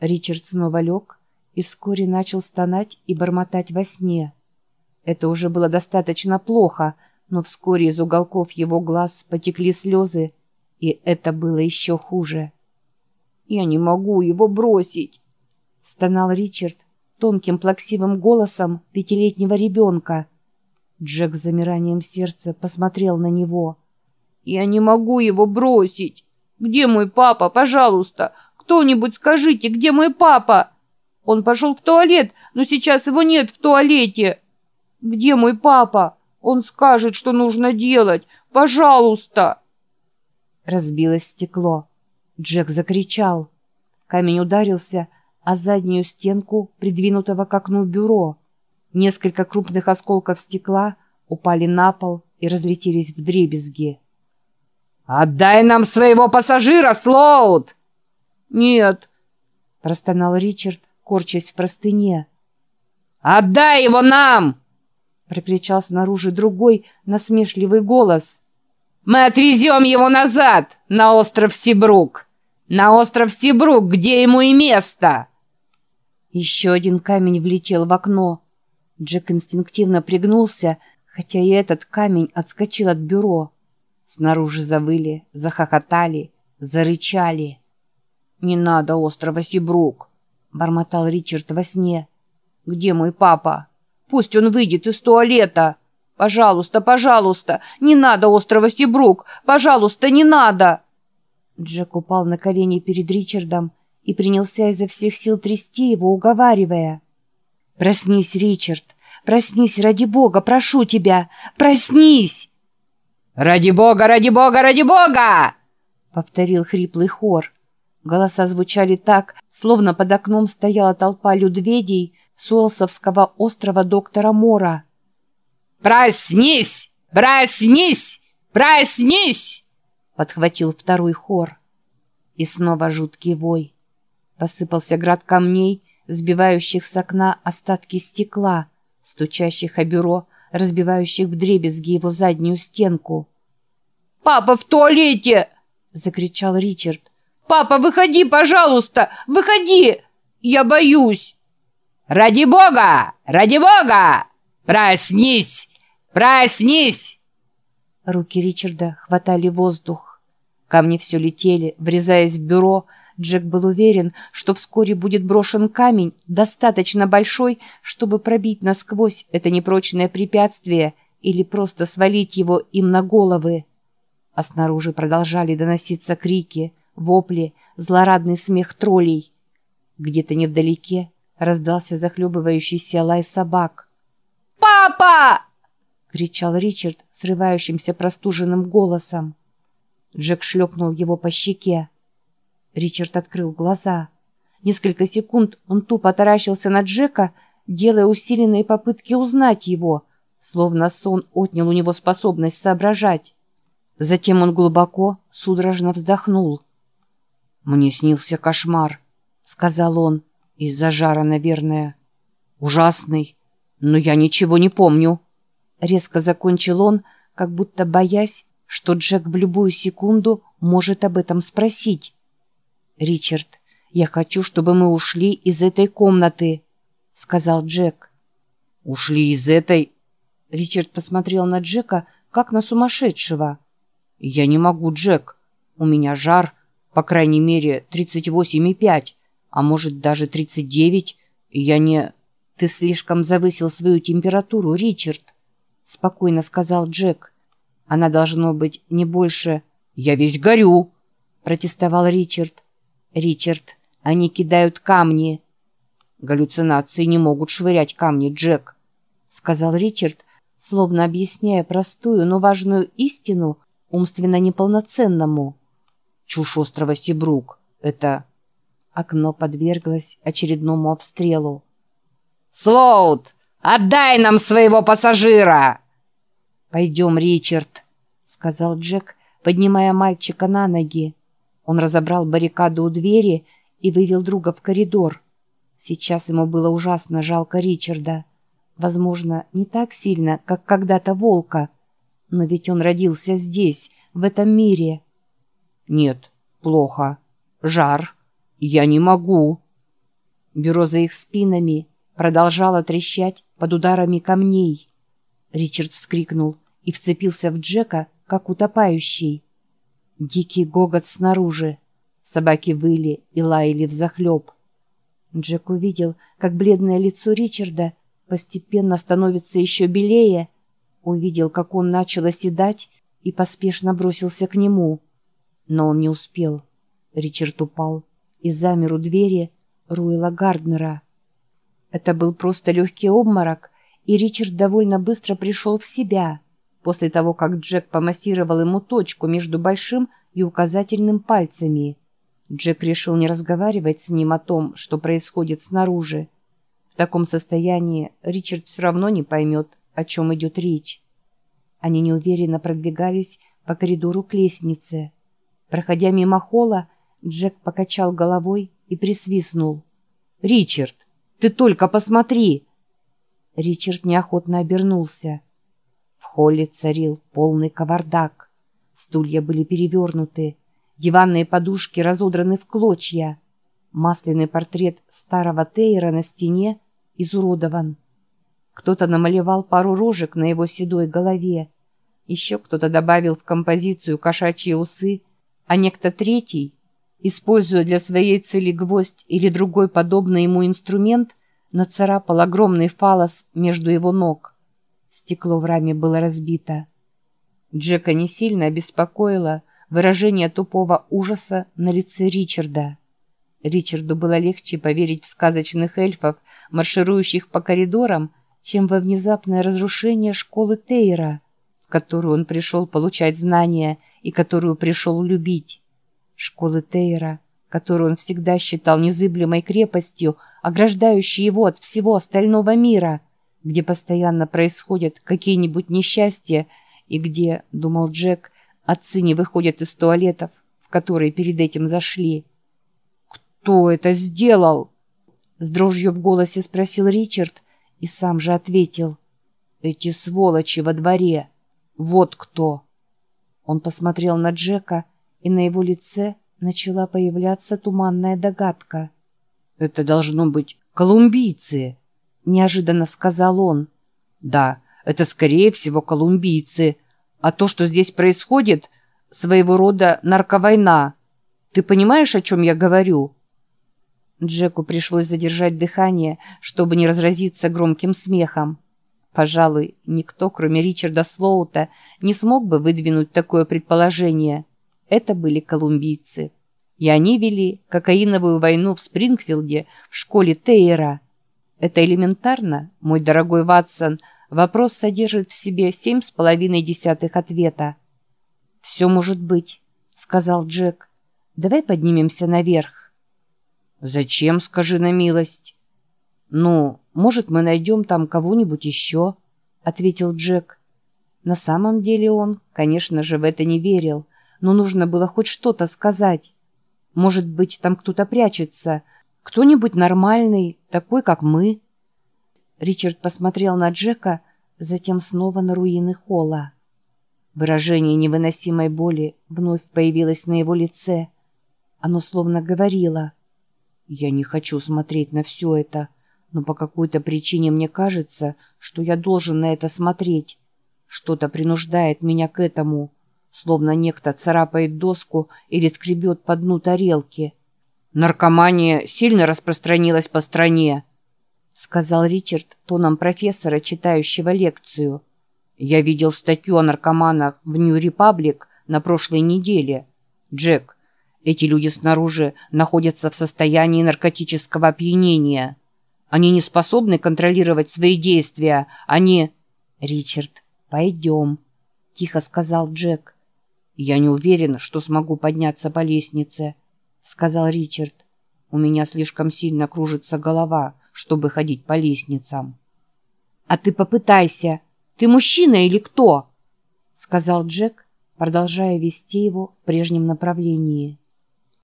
Ричард снова лег и вскоре начал стонать и бормотать во сне. Это уже было достаточно плохо, но вскоре из уголков его глаз потекли слезы, и это было еще хуже. «Я не могу его бросить!» — стонал Ричард тонким плаксивым голосом пятилетнего ребенка. Джек с замиранием сердца посмотрел на него. «Я не могу его бросить! Где мой папа, пожалуйста? Кто-нибудь скажите, где мой папа? Он пошел в туалет, но сейчас его нет в туалете. Где мой папа? Он скажет, что нужно делать. Пожалуйста!» Разбилось стекло. Джек закричал. Камень ударился о заднюю стенку придвинутого к окну бюро. Несколько крупных осколков стекла упали на пол и разлетелись в дребезги. «Отдай нам своего пассажира, Слоуд!» «Нет!» — простонал Ричард, корчась в простыне. «Отдай его нам!» — прокричал снаружи другой насмешливый голос. Мы отвезем его назад, на остров Сибрук. На остров Сибрук, где ему и место. Еще один камень влетел в окно. Джек инстинктивно пригнулся, хотя и этот камень отскочил от бюро. Снаружи завыли, захохотали, зарычали. «Не надо острова Сибрук», — бормотал Ричард во сне. «Где мой папа? Пусть он выйдет из туалета!» «Пожалуйста, пожалуйста, не надо острова Сибрук! Пожалуйста, не надо!» Джек упал на колени перед Ричардом и принялся изо всех сил трясти его, уговаривая. «Проснись, Ричард! Проснись, ради бога, прошу тебя! Проснись!» «Ради бога, ради бога, ради бога!» — повторил хриплый хор. Голоса звучали так, словно под окном стояла толпа людведей с Уолсовского острова доктора Мора. «Проснись! Проснись! Проснись!» Подхватил второй хор. И снова жуткий вой. Посыпался град камней, сбивающих с окна остатки стекла, стучащих о бюро, разбивающих вдребезги его заднюю стенку. «Папа в туалете!» — закричал Ричард. «Папа, выходи, пожалуйста! Выходи! Я боюсь!» «Ради бога! Ради бога! Проснись! Проснись!» Руки Ричарда хватали воздух. Камни все летели, врезаясь в бюро. Джек был уверен, что вскоре будет брошен камень, достаточно большой, чтобы пробить насквозь это непрочное препятствие или просто свалить его им на головы. А снаружи продолжали доноситься крики, вопли, злорадный смех троллей. Где-то невдалеке раздался захлебывающийся лай собак. «Папа!» — кричал Ричард срывающимся простуженным голосом. Джек шлепнул его по щеке. Ричард открыл глаза. Несколько секунд он тупо таращился на Джека, делая усиленные попытки узнать его, словно сон отнял у него способность соображать. Затем он глубоко, судорожно вздохнул. «Мне снился кошмар», — сказал он, — «из-за жара, наверное. Ужасный, но я ничего не помню». Резко закончил он, как будто боясь, что Джек в любую секунду может об этом спросить. «Ричард, я хочу, чтобы мы ушли из этой комнаты», — сказал Джек. «Ушли из этой...» Ричард посмотрел на Джека, как на сумасшедшего. «Я не могу, Джек. У меня жар, по крайней мере, 38,5, а может даже 39. Я не...» «Ты слишком завысил свою температуру, Ричард», — спокойно сказал Джек. «Она должно быть не больше...» «Я весь горю!» — протестовал Ричард. «Ричард, они кидают камни!» «Галлюцинации не могут швырять камни, Джек», — сказал Ричард, словно объясняя простую, но важную истину умственно неполноценному. «Чушь острова Сибрук. Это...» Окно подверглось очередному обстрелу. «Слоут, Отдай нам своего пассажира!» «Пойдем, Ричард», — сказал Джек, поднимая мальчика на ноги. Он разобрал баррикаду у двери и вывел друга в коридор. Сейчас ему было ужасно жалко Ричарда. Возможно, не так сильно, как когда-то волка. Но ведь он родился здесь, в этом мире. «Нет, плохо. Жар. Я не могу», Бюро за их спинами продолжало трещать под ударами камней. Ричард вскрикнул и вцепился в Джека, как утопающий. Дикий гогот снаружи. Собаки выли и лаяли взахлеб. Джек увидел, как бледное лицо Ричарда постепенно становится еще белее, увидел, как он начал оседать и поспешно бросился к нему. Но он не успел. Ричард упал и замер у двери Руэла Гарднера. Это был просто легкий обморок, и Ричард довольно быстро пришел в себя после того, как Джек помассировал ему точку между большим и указательным пальцами. Джек решил не разговаривать с ним о том, что происходит снаружи. В таком состоянии Ричард все равно не поймет, о чем идет речь. Они неуверенно продвигались по коридору к лестнице. Проходя мимо холла, Джек покачал головой и присвистнул. «Ричард, ты только посмотри!» Ричард неохотно обернулся. В холле царил полный кавардак. Стулья были перевернуты, диванные подушки разодраны в клочья. Масляный портрет старого Тейра на стене изуродован. Кто-то намалевал пару рожек на его седой голове. Еще кто-то добавил в композицию кошачьи усы, а некто третий, используя для своей цели гвоздь или другой подобный ему инструмент, нацарапал огромный фалос между его ног. Стекло в раме было разбито. Джека не сильно обеспокоило выражение тупого ужаса на лице Ричарда. Ричарду было легче поверить в сказочных эльфов, марширующих по коридорам, чем во внезапное разрушение школы Тейра, которую он пришел получать знания и которую пришел любить школы Тейра, которую он всегда считал незыблемой крепостью, ограждающей его от всего остального мира, где постоянно происходят какие-нибудь несчастья и где, думал Джек, отцы не выходят из туалетов, в которые перед этим зашли. «Кто это сделал?» С дрожью в голосе спросил Ричард и сам же ответил. «Эти сволочи во дворе. Вот кто!» Он посмотрел на Джека, и на его лице начала появляться туманная догадка. «Это должно быть колумбийцы», — неожиданно сказал он. «Да, это скорее всего колумбийцы. А то, что здесь происходит, своего рода нарковойна. Ты понимаешь, о чем я говорю?» Джеку пришлось задержать дыхание, чтобы не разразиться громким смехом. Пожалуй, никто, кроме Ричарда Слоута, не смог бы выдвинуть такое предположение. Это были колумбийцы. И они вели кокаиновую войну в Спрингфилде в школе Тейра. Это элементарно, мой дорогой Ватсон. Вопрос содержит в себе семь с половиной десятых ответа. «Все может быть», — сказал Джек. «Давай поднимемся наверх». «Зачем, скажи на милость?» «Ну, может, мы найдем там кого-нибудь еще», — ответил Джек. На самом деле он, конечно же, в это не верил, но нужно было хоть что-то сказать. Может быть, там кто-то прячется, кто-нибудь нормальный, такой, как мы. Ричард посмотрел на Джека, затем снова на руины холла. Выражение невыносимой боли вновь появилось на его лице. Оно словно говорило. «Я не хочу смотреть на все это, но по какой-то причине мне кажется, что я должен на это смотреть. Что-то принуждает меня к этому» словно некто царапает доску или скребет по дну тарелки. «Наркомания сильно распространилась по стране», — сказал Ричард тоном профессора, читающего лекцию. «Я видел статью о наркоманах в Нью-Репаблик на прошлой неделе. Джек, эти люди снаружи находятся в состоянии наркотического опьянения. Они не способны контролировать свои действия, они...» «Ричард, пойдем», — тихо сказал Джек. «Я не уверен, что смогу подняться по лестнице», — сказал Ричард. «У меня слишком сильно кружится голова, чтобы ходить по лестницам». «А ты попытайся. Ты мужчина или кто?» — сказал Джек, продолжая вести его в прежнем направлении.